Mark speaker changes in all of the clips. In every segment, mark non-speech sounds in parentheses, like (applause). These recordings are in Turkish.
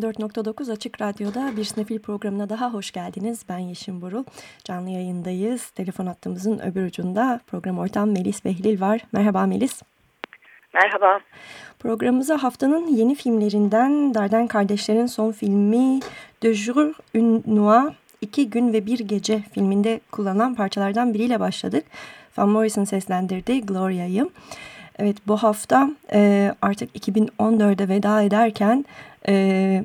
Speaker 1: 94.9 Açık Radyo'da bir Snefil programına daha hoş geldiniz. Ben Yeşim Burul. Canlı yayındayız. Telefon hattımızın öbür ucunda program ortam Melis Behlil var. Merhaba Melis.
Speaker 2: Merhaba.
Speaker 1: Programımıza haftanın yeni filmlerinden Darden Kardeşler'in son filmi De Jour Une Nuit, İki Gün ve Bir Gece filminde kullanılan parçalardan biriyle başladık. Van Morrison seslendirdi Gloria'yı. Evet bu hafta e, artık 2014'e veda ederken e,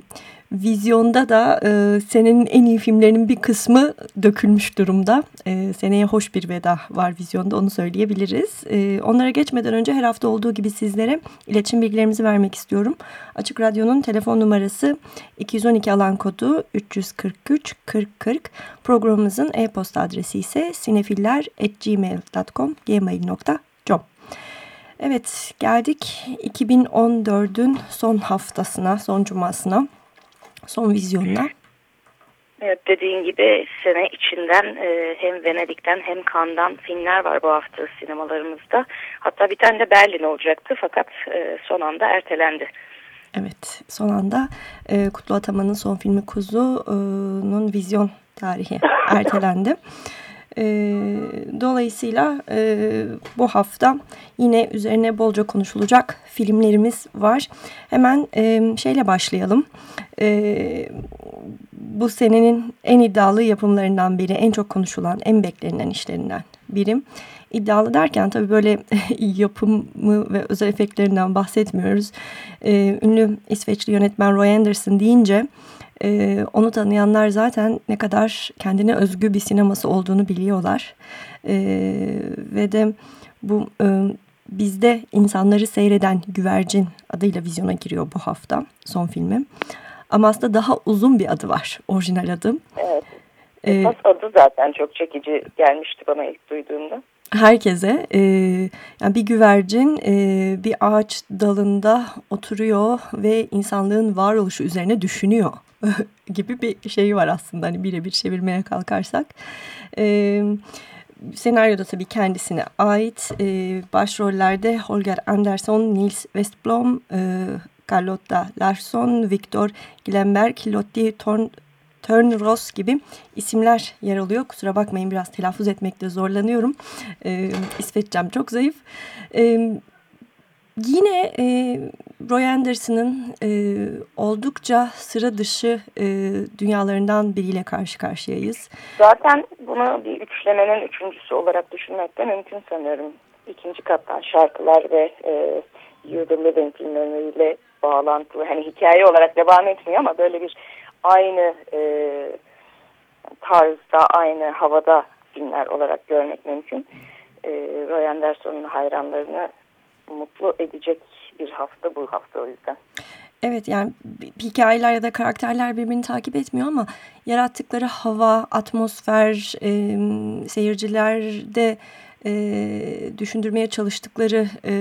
Speaker 1: vizyonda da e, senenin en iyi filmlerinin bir kısmı dökülmüş durumda. E, seneye hoş bir veda var vizyonda onu söyleyebiliriz. E, onlara geçmeden önce her hafta olduğu gibi sizlere iletişim bilgilerimizi vermek istiyorum. Açık Radyo'nun telefon numarası 212 alan kodu 343 40 40. Programımızın e-posta adresi ise sinefiller.gmail.com gmail.com Evet geldik 2014'ün son haftasına, son cumasına, son vizyonuna.
Speaker 2: Evet dediğin gibi sene içinden e, hem Venedik'ten hem Cannes'dan filmler var bu hafta sinemalarımızda. Hatta bir tane de Berlin olacaktı fakat e, son anda ertelendi.
Speaker 1: Evet son anda e, Kutlu Ataman'ın son filmi Kuzu'nun vizyon tarihi (laughs) ertelendi. E, dolayısıyla e, bu hafta yine üzerine bolca konuşulacak filmlerimiz var. Hemen e, şeyle başlayalım. E, bu senenin en iddialı yapımlarından biri, en çok konuşulan, en beklenilen işlerinden birim. İddialı derken tabii böyle (laughs) yapımı ve özel efektlerinden bahsetmiyoruz. E, ünlü İsveçli yönetmen Roy Anderson deyince E, onu tanıyanlar zaten ne kadar kendine özgü bir sineması olduğunu biliyorlar. E, ve de bu e, bizde insanları seyreden Güvercin adıyla vizyona giriyor bu hafta son filmim. Ama aslında daha uzun bir adı var orijinal adım.
Speaker 2: Evet. Ee, adı zaten çok çekici gelmişti bana ilk duyduğumda
Speaker 1: herkese e, yani bir güvercin e, bir ağaç dalında oturuyor ve insanlığın varoluşu üzerine düşünüyor (laughs) gibi bir şey var aslında hani birebir çevirmeye kalkarsak. E, senaryoda tabii kendisine ait e, başrollerde Holger Anderson, Nils Westblom, e, Carlotta Larsson, Victor Glenberg, Lotti Thorn Ross gibi isimler yer alıyor. Kusura bakmayın biraz telaffuz etmekte zorlanıyorum. E, İsveççem çok zayıf. E, yine e, Roy Anderson'ın e, oldukça sıra dışı e, dünyalarından biriyle karşı karşıyayız.
Speaker 2: Zaten bunu bir üçlemenin üçüncüsü olarak düşünmek de mümkün sanıyorum. İkinci kattan şarkılar ve e, You're the Living filmleriyle bağlantılı. Hani hikaye olarak devam etmiyor ama böyle bir aynı e, tarzda, aynı havada filmler olarak görmek mümkün. E, Roy Anderson'un hayranlarını mutlu edecek bir hafta bu hafta o yüzden.
Speaker 1: Evet yani hikayeler ya da karakterler birbirini takip etmiyor ama yarattıkları hava, atmosfer, e, seyircilerde e, düşündürmeye çalıştıkları e,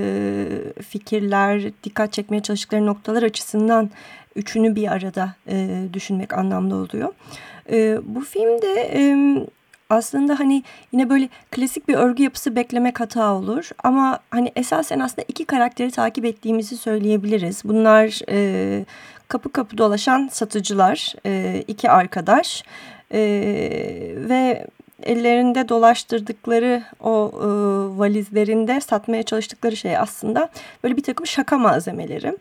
Speaker 1: fikirler, dikkat çekmeye çalıştıkları noktalar açısından üçünü bir arada e, düşünmek anlamlı oluyor. E, bu filmde e, aslında hani yine böyle klasik bir örgü yapısı beklemek hata olur. Ama hani esasen aslında iki karakteri takip ettiğimizi söyleyebiliriz. Bunlar e, kapı kapı dolaşan satıcılar, e, iki arkadaş e, ve ellerinde dolaştırdıkları o e, valizlerinde satmaya çalıştıkları şey aslında böyle bir takım şaka malzemeleri.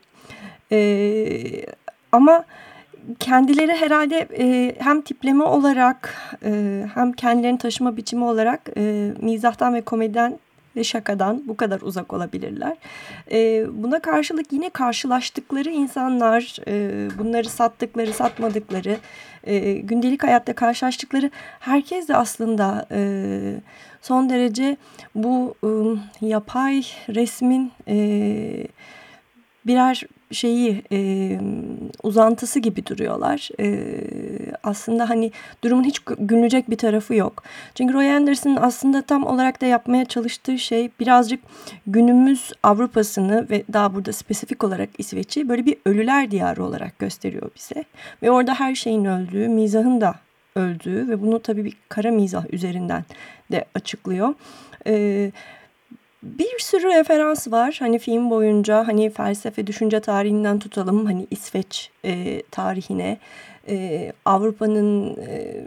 Speaker 1: E, ama kendileri herhalde e, hem tipleme olarak e, hem kendilerini taşıma biçimi olarak e, mizahtan ve komediden ve şakadan bu kadar uzak olabilirler. E, buna karşılık yine karşılaştıkları insanlar, e, bunları sattıkları, satmadıkları, e, gündelik hayatta karşılaştıkları herkes de aslında e, son derece bu e, yapay resmin e, birer şeyi e, uzantısı gibi duruyorlar. E, aslında hani durumun hiç gülünecek bir tarafı yok. Çünkü Roy Anderson'ın aslında tam olarak da yapmaya çalıştığı şey birazcık günümüz Avrupa'sını ve daha burada spesifik olarak İsveç'i böyle bir ölüler diyarı olarak gösteriyor bize. Ve orada her şeyin öldüğü, mizahın da öldüğü ve bunu tabii bir kara mizah üzerinden de açıklıyor. Evet bir sürü referans var. Hani film boyunca hani felsefe düşünce tarihinden tutalım. Hani İsveç e, tarihine. E, Avrupa'nın e,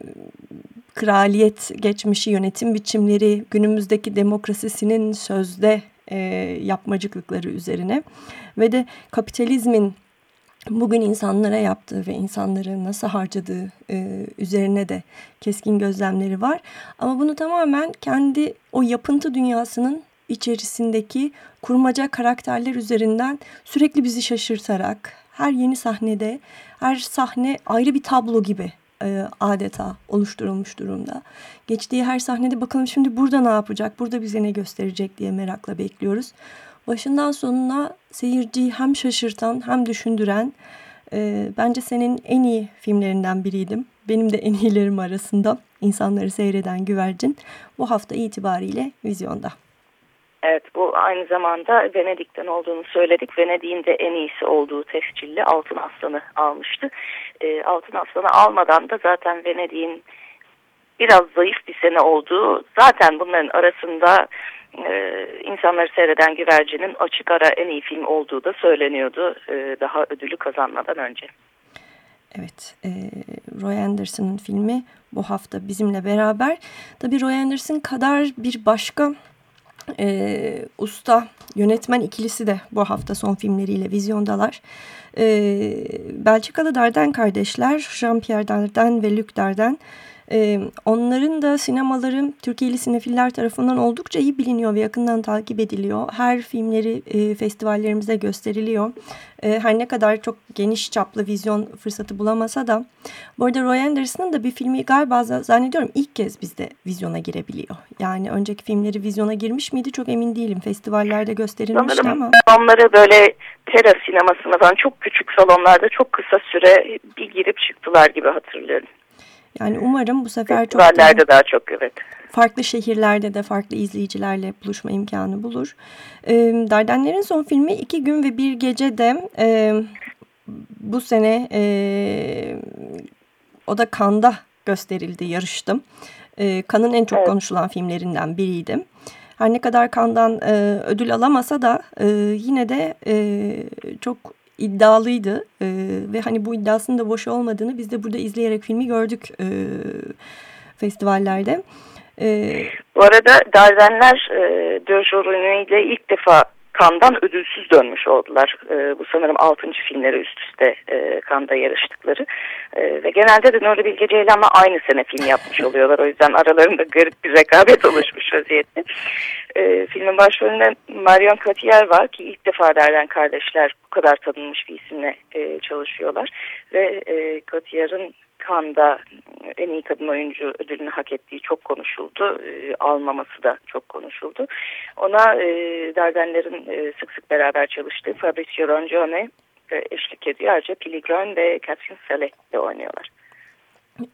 Speaker 1: kraliyet geçmişi yönetim biçimleri günümüzdeki demokrasisinin sözde e, yapmacıklıkları üzerine. Ve de kapitalizmin bugün insanlara yaptığı ve insanları nasıl harcadığı e, üzerine de keskin gözlemleri var. Ama bunu tamamen kendi o yapıntı dünyasının içerisindeki kurmaca karakterler üzerinden sürekli bizi şaşırtarak her yeni sahnede her sahne ayrı bir tablo gibi e, adeta oluşturulmuş durumda. Geçtiği her sahnede bakalım şimdi burada ne yapacak, burada bize ne gösterecek diye merakla bekliyoruz. Başından sonuna seyirciyi hem şaşırtan hem düşündüren e, bence senin en iyi filmlerinden biriydim. Benim de en iyilerim arasında insanları seyreden güvercin bu hafta itibariyle vizyonda.
Speaker 2: Evet bu aynı zamanda Venedik'ten olduğunu söyledik. Venedik'in de en iyisi olduğu tescilli Altın Aslan'ı almıştı. E, Altın Aslan'ı almadan da zaten Venedik'in biraz zayıf bir sene olduğu zaten bunların arasında e, insanları seyreden güvercinin açık ara en iyi film olduğu da söyleniyordu e, daha ödülü kazanmadan önce.
Speaker 1: Evet, e, Roy Anderson'ın filmi bu hafta bizimle beraber. Tabii Roy Anderson kadar bir başka e, usta yönetmen ikilisi de bu hafta son filmleriyle vizyondalar. E, Belçikalı Darden kardeşler Jean-Pierre Darden ve Luc Darden onların da sinemaları Türkiye'li sinefiller tarafından oldukça iyi biliniyor ve yakından takip ediliyor. Her filmleri e, festivallerimize gösteriliyor. E, her ne kadar çok geniş çaplı vizyon fırsatı bulamasa da. Bu arada Roy Anderson'ın da bir filmi galiba zannediyorum ilk kez bizde vizyona girebiliyor. Yani önceki filmleri vizyona girmiş miydi çok emin değilim. Festivallerde gösterilmişti
Speaker 2: Sanırım
Speaker 1: ama.
Speaker 2: Onları böyle tera sinemasına falan çok küçük salonlarda çok kısa süre bir girip çıktılar gibi hatırlıyorum.
Speaker 1: Yani umarım bu sefer çok
Speaker 2: da, daha çok evet.
Speaker 1: Farklı şehirlerde de farklı izleyicilerle buluşma imkanı bulur. E, Dardenler'in son filmi iki gün ve bir gece de e, bu sene e, o da Kanda gösterildi, yarıştım. E, Kan'ın en çok evet. konuşulan filmlerinden biriydim. Her ne kadar Kan'dan e, ödül alamasa da e, yine de e, çok iddialıydı e, ve hani bu iddiasının da boş olmadığını biz de burada izleyerek filmi gördük e, festivallerde.
Speaker 2: E, bu arada Dardenler e, Döjorunu ile ilk defa Kan'dan ödülsüz dönmüş oldular. E, bu sanırım 6. filmleri üst üste e, Kan'da yarıştıkları. E, ve genelde de Nuri Bilge Ceylan'la aynı sene film yapmış oluyorlar. O yüzden aralarında garip bir rekabet oluşmuş vaziyette. E, filmin başrolünde Marion Cotillard var ki ilk defa derden kardeşler bu kadar tanınmış bir isimle e, çalışıyorlar. Ve e, Cotillard'ın Cannes'da en iyi kadın oyuncu ödülünü hak ettiği çok konuşuldu. E, almaması da çok konuşuldu. Ona e, Dardenler'in e, sık sık beraber çalıştığı Fabrizio Rongione e, eşlik ediyor. Ayrıca Pili Grön ve Catherine Saleh de oynuyorlar.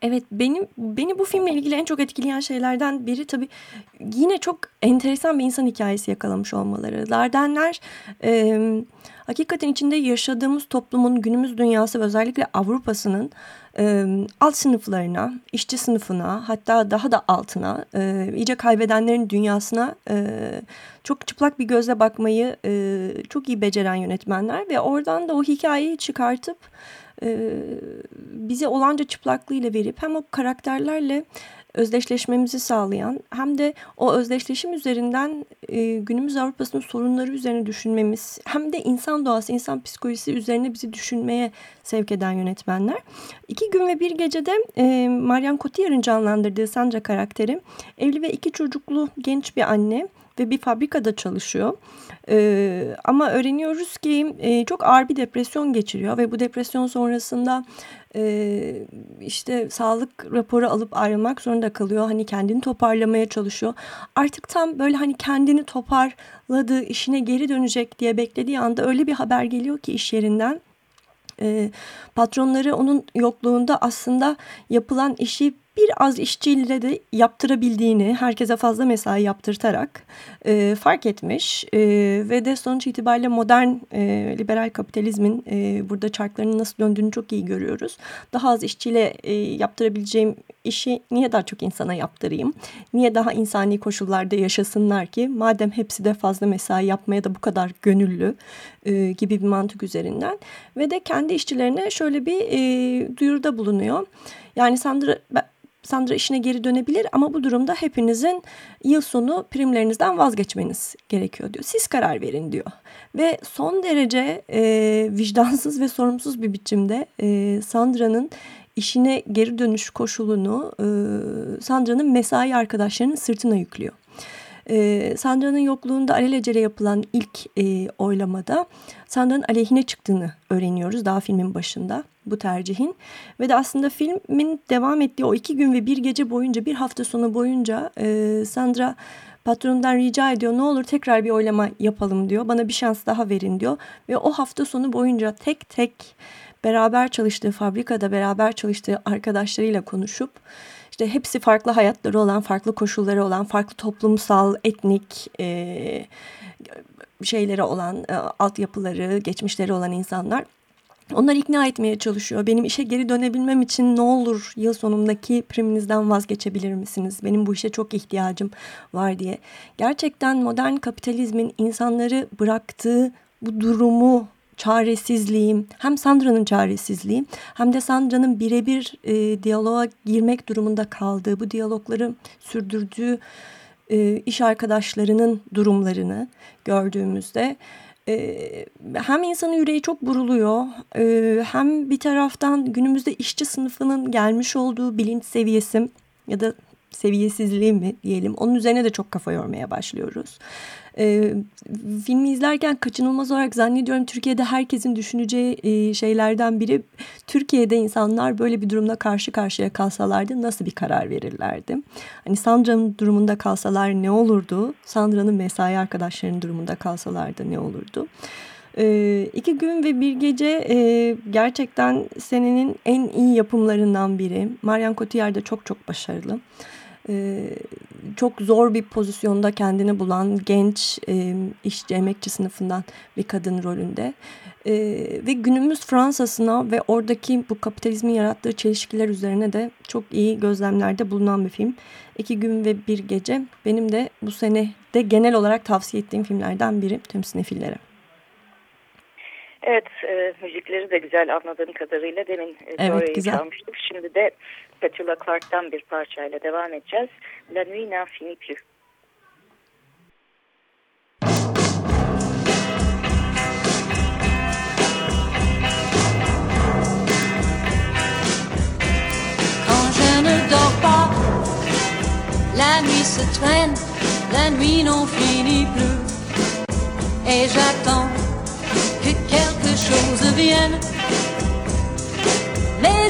Speaker 1: Evet benim beni bu filmle ilgili en çok etkileyen şeylerden biri tabii yine çok enteresan bir insan hikayesi yakalamış olmaları. Dardenler e, hakikaten içinde yaşadığımız toplumun günümüz dünyası ve özellikle Avrupa'sının e, alt sınıflarına, işçi sınıfına hatta daha da altına e, iyice kaybedenlerin dünyasına e, çok çıplak bir gözle bakmayı e, çok iyi beceren yönetmenler ve oradan da o hikayeyi çıkartıp e, bize olanca çıplaklığıyla verip hem o karakterlerle özdeşleşmemizi sağlayan hem de o özdeşleşim üzerinden e, günümüz Avrupa'sının sorunları üzerine düşünmemiz hem de insan doğası, insan psikolojisi üzerine bizi düşünmeye sevk eden yönetmenler. İki gün ve bir gecede e, Marianne Cotillard'ın canlandırdığı Sandra karakteri evli ve iki çocuklu genç bir anne ve bir fabrikada çalışıyor. Ee, ama öğreniyoruz ki e, çok ağır bir depresyon geçiriyor ve bu depresyon sonrasında işte sağlık raporu alıp ayrılmak zorunda kalıyor. Hani kendini toparlamaya çalışıyor. Artık tam böyle hani kendini toparladı, işine geri dönecek diye beklediği anda öyle bir haber geliyor ki iş yerinden. Patronları onun yokluğunda aslında yapılan işi bir az işçiyle de yaptırabildiğini herkese fazla mesai yaptırtarak e, fark etmiş e, ve de sonuç itibariyle modern e, liberal kapitalizmin e, burada çarklarının nasıl döndüğünü çok iyi görüyoruz. Daha az işçiyle e, yaptırabileceğim işi niye daha çok insana yaptırayım? Niye daha insani koşullarda yaşasınlar ki? Madem hepsi de fazla mesai yapmaya da bu kadar gönüllü e, gibi bir mantık üzerinden ve de kendi işçilerine şöyle bir e, duyuruda bulunuyor. Yani Sandra Sandra işine geri dönebilir ama bu durumda hepinizin yıl sonu primlerinizden vazgeçmeniz gerekiyor diyor. Siz karar verin diyor. Ve son derece e, vicdansız ve sorumsuz bir biçimde e, Sandra'nın işine geri dönüş koşulunu e, Sandra'nın mesai arkadaşlarının sırtına yüklüyor. E, Sandra'nın yokluğunda alelacele yapılan ilk e, oylamada Sandra'nın aleyhine çıktığını öğreniyoruz daha filmin başında bu tercihin. Ve de aslında filmin devam ettiği o iki gün ve bir gece boyunca bir hafta sonu boyunca e, Sandra patronundan rica ediyor ne olur tekrar bir oylama yapalım diyor. Bana bir şans daha verin diyor. Ve o hafta sonu boyunca tek tek beraber çalıştığı fabrikada beraber çalıştığı arkadaşlarıyla konuşup işte hepsi farklı hayatları olan, farklı koşulları olan, farklı toplumsal, etnik e, şeyleri olan, e, altyapıları, geçmişleri olan insanlar Onları ikna etmeye çalışıyor. Benim işe geri dönebilmem için ne olur yıl sonundaki priminizden vazgeçebilir misiniz? Benim bu işe çok ihtiyacım var diye. Gerçekten modern kapitalizmin insanları bıraktığı bu durumu çaresizliğim hem Sandra'nın çaresizliği hem de Sandra'nın birebir e, diyaloğa girmek durumunda kaldığı bu diyalogları sürdürdüğü e, iş arkadaşlarının durumlarını gördüğümüzde hem insanın yüreği çok buruluyor hem bir taraftan günümüzde işçi sınıfının gelmiş olduğu bilinç seviyesi ya da seviyesizliği mi diyelim onun üzerine de çok kafa yormaya başlıyoruz. E, filmi izlerken kaçınılmaz olarak zannediyorum Türkiye'de herkesin düşüneceği e, şeylerden biri Türkiye'de insanlar böyle bir durumla karşı karşıya kalsalardı nasıl bir karar verirlerdi? Hani Sandra'nın durumunda kalsalar ne olurdu? Sandra'nın mesai arkadaşlarının durumunda kalsalardı ne olurdu? E, iki gün ve bir gece e, gerçekten senenin en iyi yapımlarından biri. Marion Cotillard da çok çok başarılı. Ee, çok zor bir pozisyonda kendini bulan genç e, işçi emekçi sınıfından bir kadın rolünde e, ve günümüz Fransa'sına ve oradaki bu kapitalizmin yarattığı çelişkiler üzerine de çok iyi gözlemlerde bulunan bir film. İki gün ve bir gece benim de bu sene de genel olarak tavsiye ettiğim filmlerden biri tüm sinefillere.
Speaker 2: Evet, e, müzikleri de güzel anladığım kadarıyla demin e, evet, güzel. çalmıştık. Şimdi de La nuit n'en finit plus.
Speaker 3: Quand je ne dors pas, la nuit se traîne, la nuit n'en finit plus. Et j'attends que quelque chose vienne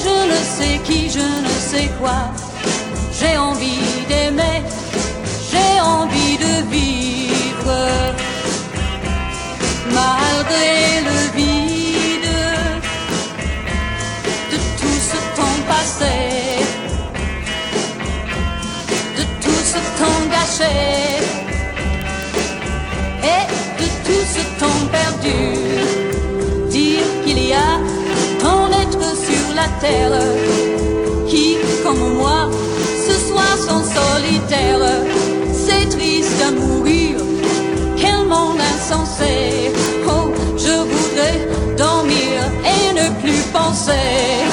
Speaker 3: je ne sais qui, je ne sais quoi. J'ai envie d'aimer, j'ai envie de vivre, malgré le vide de tout ce temps passé, de tout ce temps gâché et de tout ce temps perdu. La terre qui, comme moi, ce soir sont solitaires. C'est triste à mourir, quel monde insensé. Oh, je voudrais dormir et ne plus penser.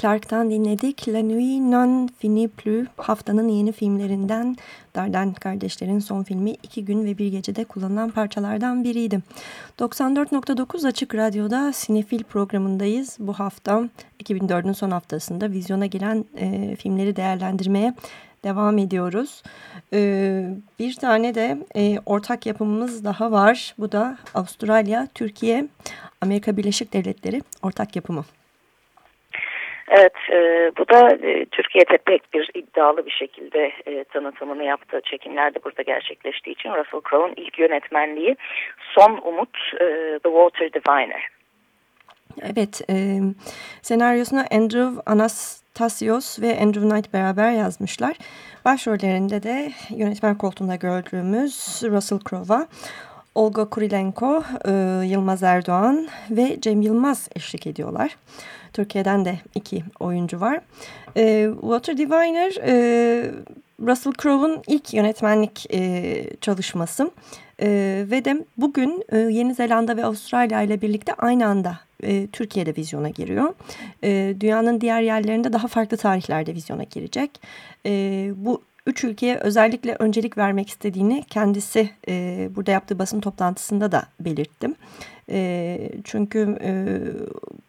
Speaker 1: Clark'tan dinledik. La Nuit Non Finit Plus haftanın yeni filmlerinden Darden kardeşlerin son filmi iki gün ve bir gecede kullanılan parçalardan biriydi. 94.9 Açık Radyo'da Sinefil programındayız. Bu hafta 2004'ün son haftasında vizyona giren e, filmleri değerlendirmeye devam ediyoruz. E, bir tane de e, ortak yapımımız daha var. Bu da Avustralya, Türkiye, Amerika Birleşik Devletleri ortak yapımı.
Speaker 2: Evet, e, bu da e, Türkiye'de pek bir iddialı bir şekilde e, tanıtımını yaptığı çekimler de burada gerçekleştiği için Russell Crowe'un ilk yönetmenliği Son Umut, e, The Water Diviner.
Speaker 1: Evet, e, senaryosunu Andrew Anastasios ve Andrew Knight beraber yazmışlar. Başrollerinde de yönetmen koltuğunda gördüğümüz Russell Crowe'a Olga Kurilenko, e, Yılmaz Erdoğan ve Cem Yılmaz eşlik ediyorlar. Türkiye'den de iki oyuncu var. E, Water Diviner, e, Russell Crowe'un ilk yönetmenlik çalışması. Ve de bugün Yeni Zelanda ve Avustralya ile birlikte aynı anda Türkiye'de vizyona giriyor. Dünyanın diğer yerlerinde daha farklı tarihlerde vizyona girecek. Bu üç ülkeye özellikle öncelik vermek istediğini kendisi e, burada yaptığı basın toplantısında da belirttim. E, çünkü e,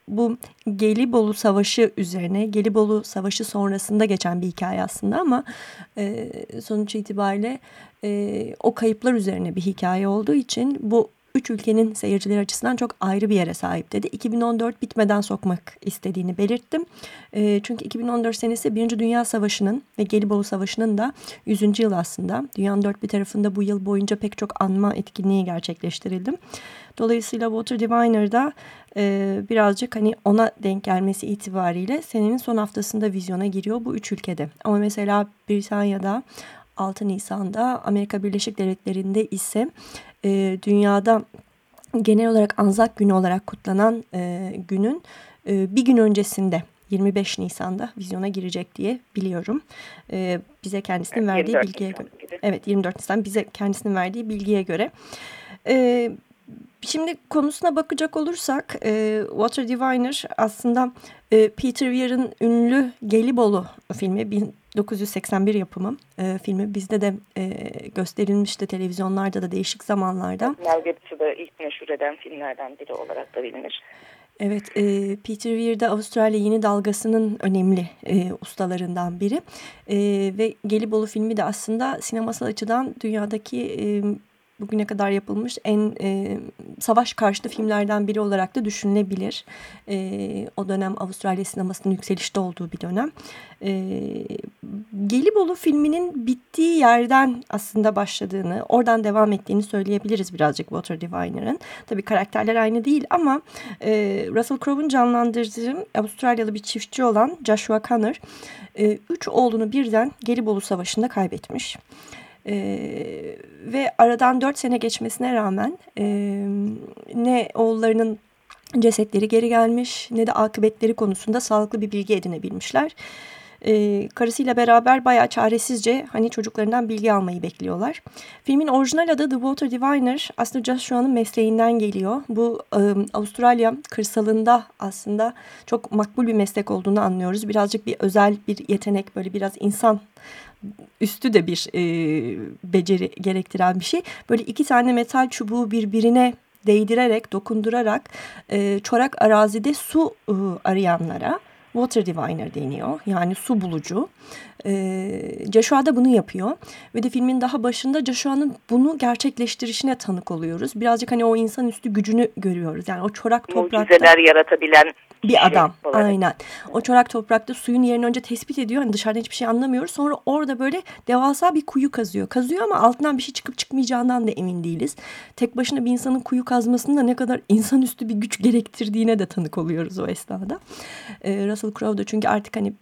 Speaker 1: bu Gelibolu Savaşı üzerine, Gelibolu Savaşı sonrasında geçen bir hikaye aslında ama e, sonuç itibariyle e, o kayıplar üzerine bir hikaye olduğu için bu üç ülkenin seyirciler açısından çok ayrı bir yere sahip dedi. 2014 bitmeden sokmak istediğini belirttim. E, çünkü 2014 senesi Birinci Dünya Savaşı'nın ve Gelibolu Savaşı'nın da 100. yıl aslında. Dünyanın dört bir tarafında bu yıl boyunca pek çok anma etkinliği gerçekleştirildi. Dolayısıyla Water Diviner'da e, birazcık hani ona denk gelmesi itibariyle senenin son haftasında vizyona giriyor bu üç ülkede. Ama mesela Britanya'da 6 Nisan'da Amerika Birleşik Devletleri'nde ise e, dünyada genel olarak Anzak Günü olarak kutlanan e, günün e, bir gün öncesinde 25 Nisan'da vizyona girecek diye biliyorum. E, bize kendisinin verdiği bilgiye göre. Evet 24 Nisan bize kendisinin verdiği bilgiye göre. E, Şimdi konusuna bakacak olursak e, Water Diviner aslında e, Peter Weir'ın ünlü Gelibolu filmi 1981 yapımı e, filmi bizde de e, gösterilmişti televizyonlarda da değişik zamanlarda.
Speaker 2: Mel Gibson'ı ilk meşhur eden filmlerden biri olarak da bilinir.
Speaker 1: Evet, e, Peter Weir de Avustralya yeni dalgasının önemli e, ustalarından biri. E, ve Gelibolu filmi de aslında sinemasal açıdan dünyadaki e, bugüne kadar yapılmış en e, savaş karşıtı filmlerden biri olarak da düşünülebilir. E, o dönem Avustralya sinemasının yükselişte olduğu bir dönem. E, Gelibolu filminin bittiği yerden aslında başladığını, oradan devam ettiğini söyleyebiliriz birazcık Water Diviner'ın. Tabii karakterler aynı değil ama e, Russell Crowe'un canlandırdığı Avustralyalı bir çiftçi olan Joshua Connor, e, üç oğlunu birden Gelibolu Savaşı'nda kaybetmiş. Ee, ve aradan dört sene geçmesine rağmen e, ne oğullarının cesetleri geri gelmiş ne de akıbetleri konusunda sağlıklı bir bilgi edinebilmişler. Ee, karısıyla beraber bayağı çaresizce hani çocuklarından bilgi almayı bekliyorlar. Filmin orijinal adı The Water Diviner aslında Joshua'nın mesleğinden geliyor. Bu e, Avustralya kırsalında aslında çok makbul bir meslek olduğunu anlıyoruz. Birazcık bir özel bir yetenek böyle biraz insan üstü de bir e, beceri gerektiren bir şey. Böyle iki tane metal çubuğu birbirine değdirerek, dokundurarak e, çorak arazide su e, arayanlara water diviner deniyor. Yani su bulucu. E, Joshua da bunu yapıyor. Ve de filmin daha başında Joshua'nın bunu gerçekleştirişine tanık oluyoruz. Birazcık hani o insanüstü gücünü görüyoruz. Yani o çorak toprakta.
Speaker 2: Mucizeler yaratabilen
Speaker 1: bir adam. Olarak. Aynen. O çorak toprakta suyun yerini önce tespit ediyor. Hani dışarıdan hiçbir şey anlamıyoruz. Sonra orada böyle devasa bir kuyu kazıyor. Kazıyor ama altından bir şey çıkıp çıkmayacağından da emin değiliz. Tek başına bir insanın kuyu kazmasının da ne kadar insanüstü bir güç gerektirdiğine de tanık oluyoruz o esnada. Ee, Russell Crowe da çünkü artık hani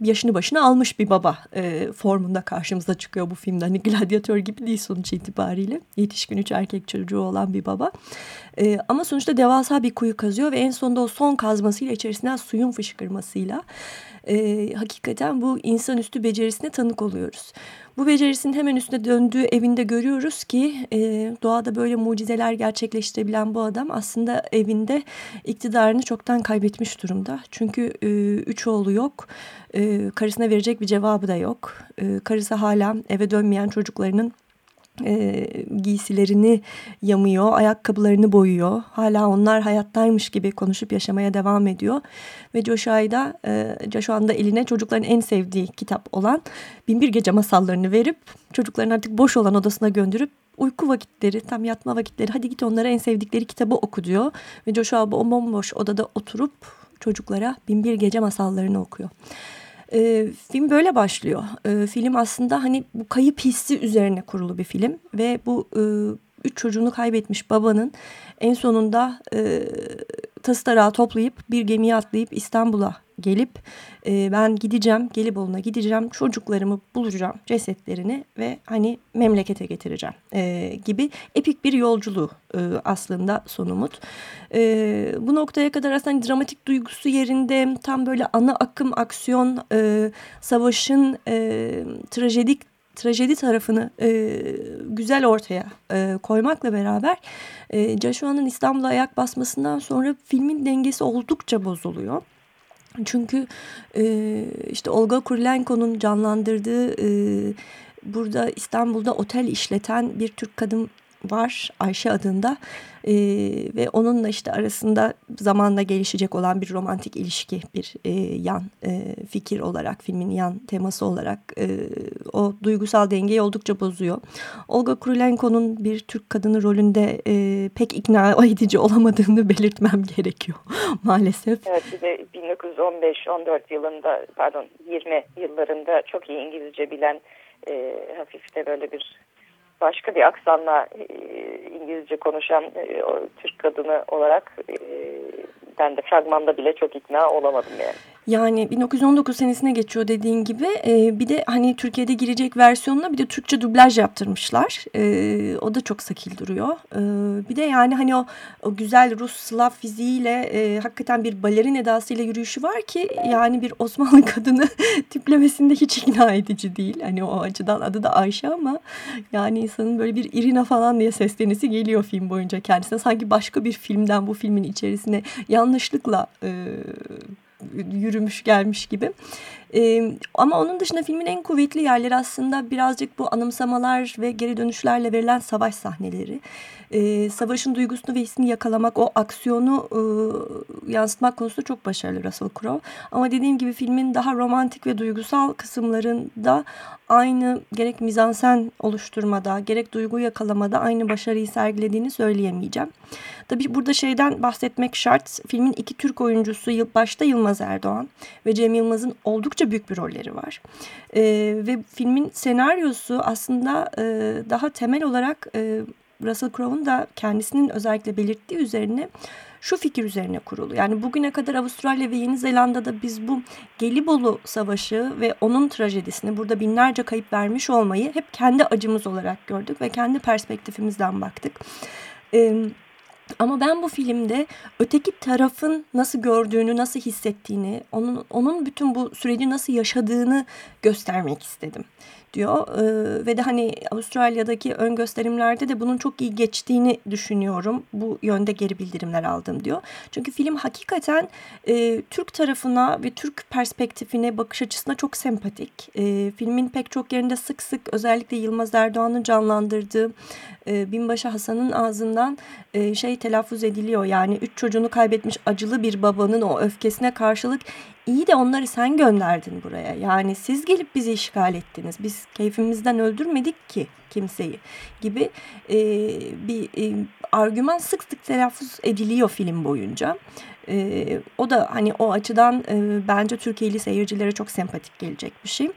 Speaker 1: yaşını başına almış bir baba e, formunda karşımıza çıkıyor bu filmde. Hani gladyatör gibi değil sonuç itibariyle. Yetişkin üç erkek çocuğu olan bir baba. E, ama sonuçta devasa bir kuyu kazıyor ve en sonunda o son kazmasıyla içerisinden suyun fışkırmasıyla e, hakikaten bu insanüstü becerisine tanık oluyoruz. Bu becerisinin hemen üstüne döndüğü evinde görüyoruz ki e, doğada böyle mucizeler gerçekleştirebilen bu adam aslında evinde iktidarını çoktan kaybetmiş durumda. Çünkü e, üç oğlu yok, e, karısına verecek bir cevabı da yok. E, karısı hala eve dönmeyen çocuklarının e, giysilerini yamıyor, ayakkabılarını boyuyor. Hala onlar hayattaymış gibi konuşup yaşamaya devam ediyor. Ve Joshua'yı da, e, Joshua'nın eline çocukların en sevdiği kitap olan Binbir Gece Masallarını verip çocukların artık boş olan odasına gönderip uyku vakitleri, tam yatma vakitleri hadi git onlara en sevdikleri kitabı oku diyor. Ve Joshua o bomboş odada oturup çocuklara Binbir Gece Masallarını okuyor. E, film böyle başlıyor. E, film aslında hani bu kayıp hissi üzerine kurulu bir film ve bu e, üç çocuğunu kaybetmiş babanın en sonunda e, tası tarağı toplayıp bir gemiye atlayıp İstanbul'a gelip e, ben gideceğim Gelibolu'na gideceğim çocuklarımı bulacağım cesetlerini ve hani memlekete getireceğim e, gibi epik bir yolculuğu e, aslında son umut. E, bu noktaya kadar aslında hani dramatik duygusu yerinde tam böyle ana akım aksiyon e, savaşın e, trajedik trajedi tarafını e, güzel ortaya e, koymakla beraber e, Joshua'nın İstanbul'a ayak basmasından sonra filmin dengesi oldukça bozuluyor. Çünkü e, işte Olga Kurilenko'nun canlandırdığı e, burada İstanbul'da otel işleten bir Türk kadın var Ayşe adında e, ve onunla işte arasında zamanla gelişecek olan bir romantik ilişki bir e, yan e, fikir olarak filmin yan teması olarak e, o duygusal dengeyi oldukça bozuyor. Olga Kurylenko'nun bir Türk kadını rolünde e, pek ikna edici olamadığını (laughs) belirtmem gerekiyor (laughs) maalesef.
Speaker 2: Evet bir de 1915-14 yılında pardon 20 yıllarında çok iyi İngilizce bilen e, hafif de böyle bir başka bir aksanla e, İngilizce konuşan e, Türk kadını olarak e, ben de fragmanda bile çok ikna olamadım yani.
Speaker 1: Yani 1919 senesine geçiyor dediğin gibi. E, bir de hani Türkiye'de girecek versiyonuna bir de Türkçe dublaj yaptırmışlar. E, o da çok sakil duruyor. E, bir de yani hani o, o güzel Rus Slav fiziğiyle e, hakikaten bir balerin edasıyla yürüyüşü var ki yani bir Osmanlı (laughs) kadını tiplemesinde hiç ikna edici değil. Hani o açıdan adı da Ayşe ama yani insanın böyle bir Irina falan diye seslenisi geliyor film boyunca kendisine. Sanki başka bir filmden bu filmin içerisine yanlışlıkla e, yürümüş gelmiş gibi. E, ama onun dışında filmin en kuvvetli yerleri aslında birazcık bu anımsamalar ve geri dönüşlerle verilen savaş sahneleri. E, savaşın duygusunu ve hissini yakalamak, o aksiyonu e, yansıtmak konusunda çok başarılı Russell Crowe. Ama dediğim gibi filmin daha romantik ve duygusal kısımlarında aynı gerek mizansen oluşturmada, gerek duygu yakalamada aynı başarıyı sergilediğini söyleyemeyeceğim. Tabii burada şeyden bahsetmek şart. Filmin iki Türk oyuncusu başta Yılmaz Erdoğan ve Cem Yılmaz'ın oldukça büyük bir rolleri var. E, ve filmin senaryosu aslında e, daha temel olarak e, Russell Crowe'un da kendisinin özellikle belirttiği üzerine şu fikir üzerine kurulu. Yani bugüne kadar Avustralya ve Yeni Zelanda'da biz bu Gelibolu Savaşı ve onun trajedisini burada binlerce kayıp vermiş olmayı hep kendi acımız olarak gördük ve kendi perspektifimizden baktık. Evet ama ben bu filmde öteki tarafın nasıl gördüğünü, nasıl hissettiğini, onun, onun bütün bu süreci nasıl yaşadığını göstermek istedim diyor. Ee, ve de hani Avustralya'daki ön gösterimlerde de bunun çok iyi geçtiğini düşünüyorum. Bu yönde geri bildirimler aldım diyor. Çünkü film hakikaten e, Türk tarafına ve Türk perspektifine bakış açısına çok sempatik. E, filmin pek çok yerinde sık sık özellikle Yılmaz Erdoğan'ın canlandırdığı e, Binbaşı Hasan'ın ağzından e, şey telaffuz ediliyor. Yani üç çocuğunu kaybetmiş acılı bir babanın o öfkesine karşılık iyi de onları sen gönderdin buraya. Yani siz gelip bizi işgal ettiniz. Biz keyfimizden öldürmedik ki kimseyi gibi e, bir e, argüman sık sık telaffuz ediliyor film boyunca. E, o da hani o açıdan e, bence Türkiye'li seyircilere çok sempatik gelecek bir şey.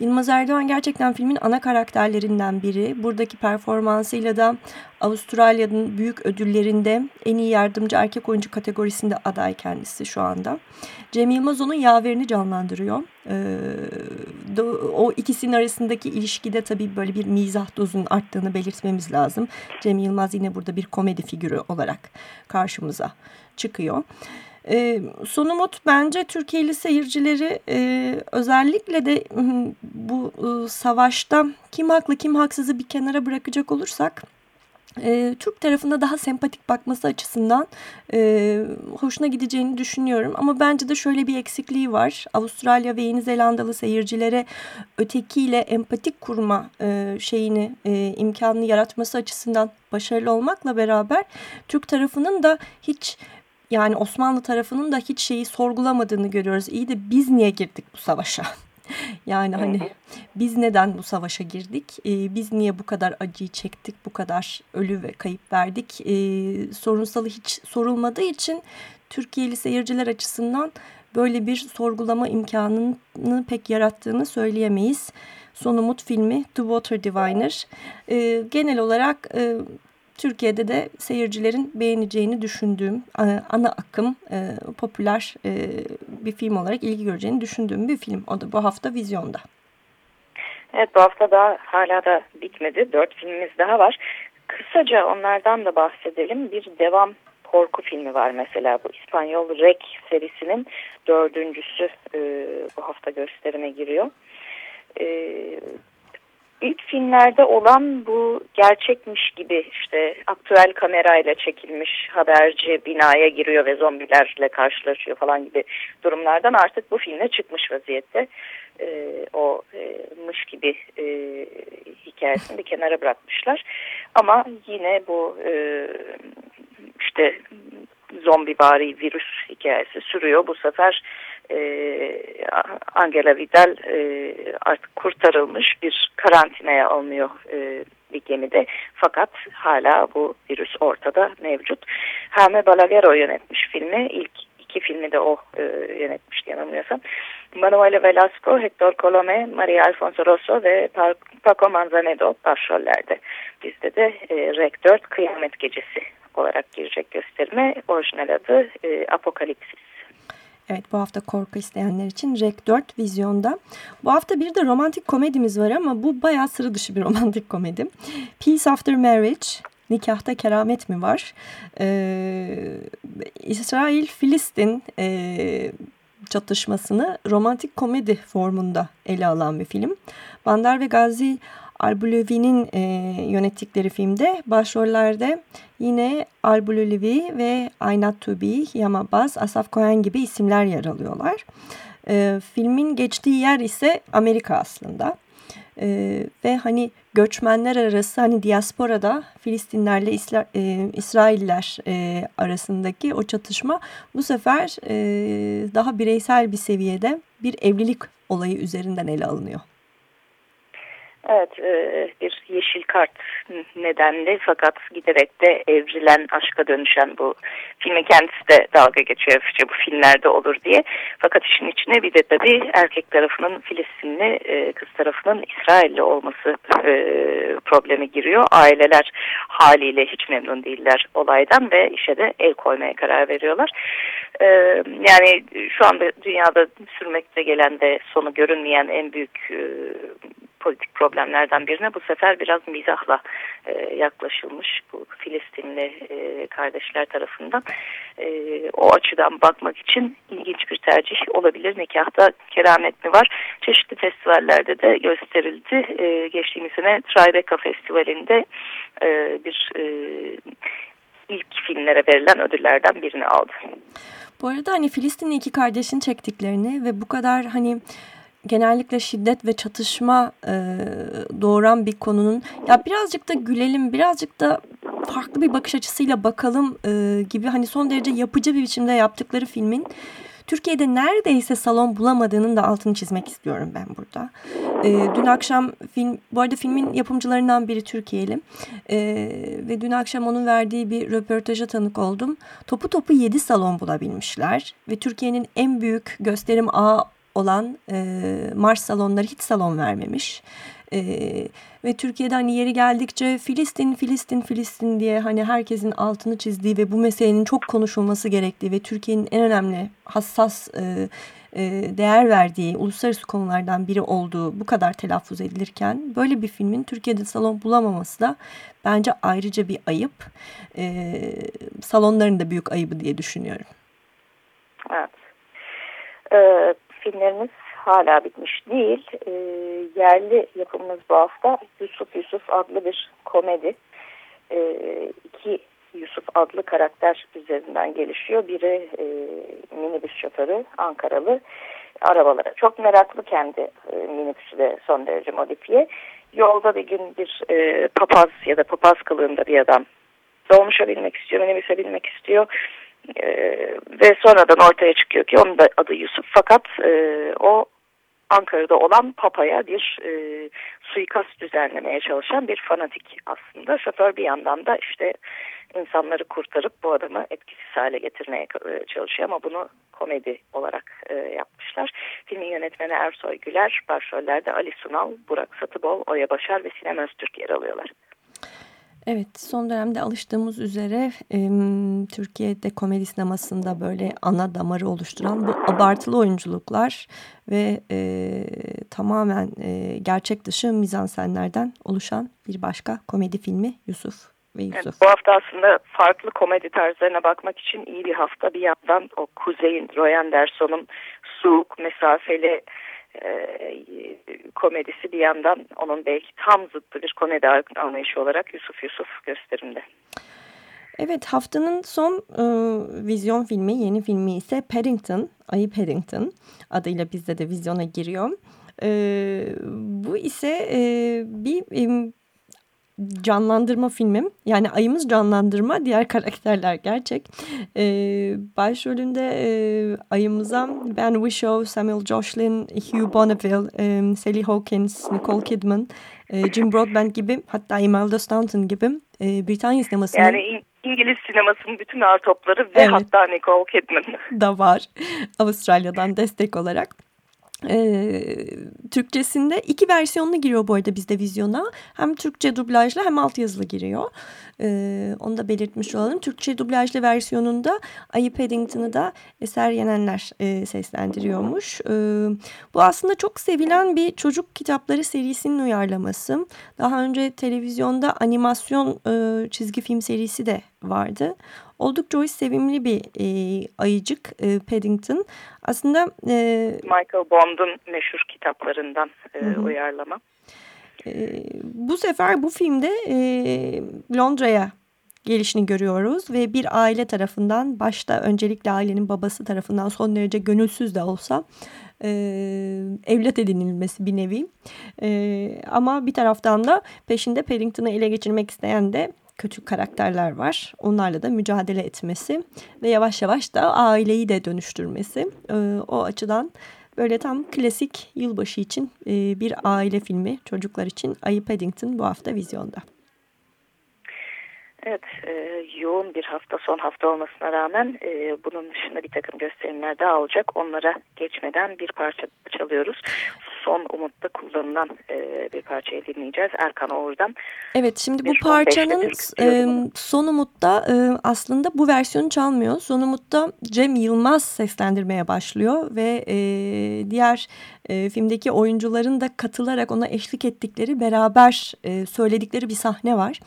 Speaker 1: Yılmaz Erdoğan gerçekten filmin ana karakterlerinden biri. Buradaki performansıyla da Avustralya'nın büyük ödüllerinde en iyi yardımcı erkek oyuncu kategorisinde aday kendisi şu anda. Cem Yılmaz onun yaverini canlandırıyor. Ee, o ikisinin arasındaki ilişkide tabii böyle bir mizah dozunun arttığını belirtmemiz lazım. Cem Yılmaz yine burada bir komedi figürü olarak karşımıza çıkıyor. E, son umut bence Türkiye'li seyircileri e, özellikle de bu e, savaşta kim haklı kim haksızı bir kenara bırakacak olursak e, Türk tarafında daha sempatik bakması açısından e, hoşuna gideceğini düşünüyorum. Ama bence de şöyle bir eksikliği var. Avustralya ve Yeni Zelandalı seyircilere ötekiyle empatik kurma e, şeyini, e, imkanını yaratması açısından başarılı olmakla beraber Türk tarafının da hiç yani Osmanlı tarafının da hiç şeyi sorgulamadığını görüyoruz. İyi de biz niye girdik bu savaşa? (laughs) Yani hani biz neden bu savaşa girdik? Ee, biz niye bu kadar acıyı çektik? Bu kadar ölü ve kayıp verdik? Ee, sorunsalı hiç sorulmadığı için Türkiye'li seyirciler açısından böyle bir sorgulama imkanını pek yarattığını söyleyemeyiz. Son Umut filmi The Water Diviner. Ee, genel olarak e, Türkiye'de de seyircilerin beğeneceğini düşündüğüm ana akım popüler bir film olarak ilgi göreceğini düşündüğüm bir film. O da bu hafta vizyonda.
Speaker 2: Evet bu hafta da hala da bitmedi. Dört filmimiz daha var. Kısaca onlardan da bahsedelim. Bir devam korku filmi var mesela bu İspanyol Rek serisinin dördüncüsü e, bu hafta gösterime giriyor. E, ilk filmlerde olan bu gerçekmiş gibi işte aktüel kamerayla çekilmiş haberci binaya giriyor ve zombilerle karşılaşıyor falan gibi durumlardan artık bu filme çıkmış vaziyette. E, o e, mış gibi e, hikayesini bir kenara bırakmışlar. Ama yine bu e, işte zombi bari virüs hikayesi sürüyor. Bu sefer e, Angela Vidal e, artık kurtarılmış bir karantinaya alınıyor e, bir gemide. Fakat hala bu virüs ortada mevcut. Jaime Balaguero yönetmiş filmi. İlk iki filmi de o e, yönetmişti yanılmıyorsam. Manuel Velasco, Hector Colome, Maria Alfonso Rosso ve Paco Manzanedo başrollerde. Bizde de e, Rek 4 Kıyamet Gecesi olarak girecek gösterime. Orijinal adı e, Apokalipsis.
Speaker 1: Evet bu hafta korku isteyenler için Rek 4 vizyonda. Bu hafta bir de romantik komedimiz var ama bu bayağı sıra dışı bir (laughs) romantik komedi. Peace After Marriage. Nikahta keramet mi var? Ee, İsrail-Filistin e, çatışmasını romantik komedi formunda ele alan bir film. Bandar ve Gazi Albulevi'nin e, yönettikleri filmde başrollerde yine Albulevi ve Aynat Tubi, Yamabaz, Asaf Koyan gibi isimler yer alıyorlar. E, filmin geçtiği yer ise Amerika aslında. E, ve hani göçmenler arası hani diasporada Filistinlerle İsra, e, İsrailler e, arasındaki o çatışma bu sefer e, daha bireysel bir seviyede bir evlilik olayı üzerinden ele alınıyor.
Speaker 2: Evet e, bir yeşil kart nedenli fakat giderek de evrilen aşka dönüşen bu filmin kendisi de dalga geçiyor işte bu filmlerde olur diye. Fakat işin içine bir de tabii erkek tarafının Filistinli e, kız tarafının İsrailli olması e, problemi giriyor. Aileler haliyle hiç memnun değiller olaydan ve işe de el koymaya karar veriyorlar. Yani şu anda dünyada sürmekte gelen de sonu görünmeyen en büyük politik problemlerden birine bu sefer biraz mizahla e, yaklaşılmış bu Filistinli e, kardeşler tarafından. E, o açıdan bakmak için ilginç bir tercih olabilir. Nikahta keramet mi var? Çeşitli festivallerde de gösterildi. E, geçtiğimiz sene Tribeca Festivali'nde e, bir e, ilk filmlere verilen ödüllerden birini aldı.
Speaker 1: Bu arada hani Filistinli iki kardeşin çektiklerini ve bu kadar hani genellikle şiddet ve çatışma e, doğuran bir konunun ya birazcık da gülelim birazcık da farklı bir bakış açısıyla bakalım e, gibi hani son derece yapıcı bir biçimde yaptıkları filmin Türkiye'de neredeyse salon bulamadığının da altını çizmek istiyorum ben burada. E, dün akşam film, bu arada filmin yapımcılarından biri Türkiye'li e, ve dün akşam onun verdiği bir röportaja tanık oldum. Topu topu 7 salon bulabilmişler ve Türkiye'nin en büyük gösterim ağı olan e, Mars salonları hiç salon vermemiş. E, ve Türkiye'de hani yeri geldikçe Filistin, Filistin, Filistin diye hani herkesin altını çizdiği ve bu meselenin çok konuşulması gerektiği ve Türkiye'nin en önemli hassas e, e, değer verdiği uluslararası konulardan biri olduğu bu kadar telaffuz edilirken böyle bir filmin Türkiye'de salon bulamaması da bence ayrıca bir ayıp. E, salonların da büyük ayıbı diye düşünüyorum.
Speaker 2: Evet. Ee, filmlerimiz hala bitmiş değil. E, yerli yapımımız bu hafta Yusuf Yusuf adlı bir komedi. E, iki Yusuf adlı karakter üzerinden gelişiyor. Biri e, minibüs şoförü Ankaralı arabalara çok meraklı kendi e, minibüsü de son derece modifiye. Yolda bir gün bir e, papaz ya da papaz kılığında bir adam dolmuşa binmek istiyor, minibüse binmek istiyor e, ve sonradan ortaya çıkıyor ki onun da adı Yusuf fakat e, o Ankara'da olan Papa'ya bir e, suikast düzenlemeye çalışan bir fanatik aslında. Şoför bir yandan da işte insanları kurtarıp bu adamı etkisiz hale getirmeye e, çalışıyor ama bunu komedi olarak e, yapmışlar. Filmin yönetmeni Ersoy Güler, başrollerde Ali Sunal, Burak Satıbol, Oya Başar ve Sinem Öztürk yer alıyorlar.
Speaker 1: Evet son dönemde alıştığımız üzere e, Türkiye'de komedi sinemasında böyle ana damarı oluşturan bu abartılı oyunculuklar ve e, tamamen e, gerçek dışı mizansenlerden oluşan bir başka komedi filmi Yusuf ve Yusuf.
Speaker 2: Evet, bu hafta aslında farklı komedi tarzlarına bakmak için iyi bir hafta. Bir yandan o Kuzey'in, Roy Anderson'un soğuk, mesafeli komedisi bir yandan onun belki tam zıttı bir komedi anlayışı olarak Yusuf Yusuf gösterimde.
Speaker 1: Evet haftanın son e, vizyon filmi, yeni filmi ise Paddington, Ayı Paddington adıyla bizde de vizyona giriyor. E, bu ise e, bir e, canlandırma filmim. Yani ayımız canlandırma, diğer karakterler gerçek. Ee, başrolünde e, ayımıza Ben Whishaw, Samuel Jocelyn, Hugh Bonneville, e, Sally Hawkins, Nicole Kidman, e, Jim Broadbent gibi hatta Imelda Staunton gibi e, Britanya sinemasının...
Speaker 2: Yani İngiliz sinemasının bütün ağır topları ve evet. hatta Nicole Kidman (laughs)
Speaker 1: da var Avustralya'dan destek olarak. E, Türkçesinde iki versiyonlu giriyor bu arada bizde vizyona. Hem Türkçe dublajlı hem altyazılı giriyor. E, onu da belirtmiş olalım. Türkçe dublajlı versiyonunda Ayı Paddington'ı da Eser Yenenler e, seslendiriyormuş. E, bu aslında çok sevilen bir çocuk kitapları serisinin uyarlaması. Daha önce televizyonda animasyon e, çizgi film serisi de vardı. Oldukça hoş sevimli bir e, ayıcık e, Paddington. Aslında e,
Speaker 2: Michael Bond'un meşhur kitaplarından e, hı uyarlama.
Speaker 1: E, bu sefer bu filmde e, Londra'ya gelişini görüyoruz ve bir aile tarafından başta öncelikle ailenin babası tarafından son derece gönülsüz de olsa e, evlat edinilmesi bir nevi. E, ama bir taraftan da peşinde Paddington'ı ele geçirmek isteyen de kötü karakterler var. Onlarla da mücadele etmesi ve yavaş yavaş da aileyi de dönüştürmesi. E, o açıdan böyle tam klasik yılbaşı için e, bir aile filmi çocuklar için Ayı Paddington bu hafta vizyonda.
Speaker 2: Evet, e, yoğun bir hafta son hafta olmasına rağmen e, bunun dışında bir takım gösterimler daha olacak. Onlara geçmeden bir parça çalıyoruz son umutta kullanılan e, bir parçayı dinleyeceğiz. Erkan Oğur'dan.
Speaker 1: Evet şimdi bu parçanın e, son umutta e, aslında bu versiyonu çalmıyor. Son umutta Cem Yılmaz seslendirmeye başlıyor ve e, diğer e, filmdeki oyuncuların da katılarak ona eşlik ettikleri beraber e, söyledikleri bir sahne var.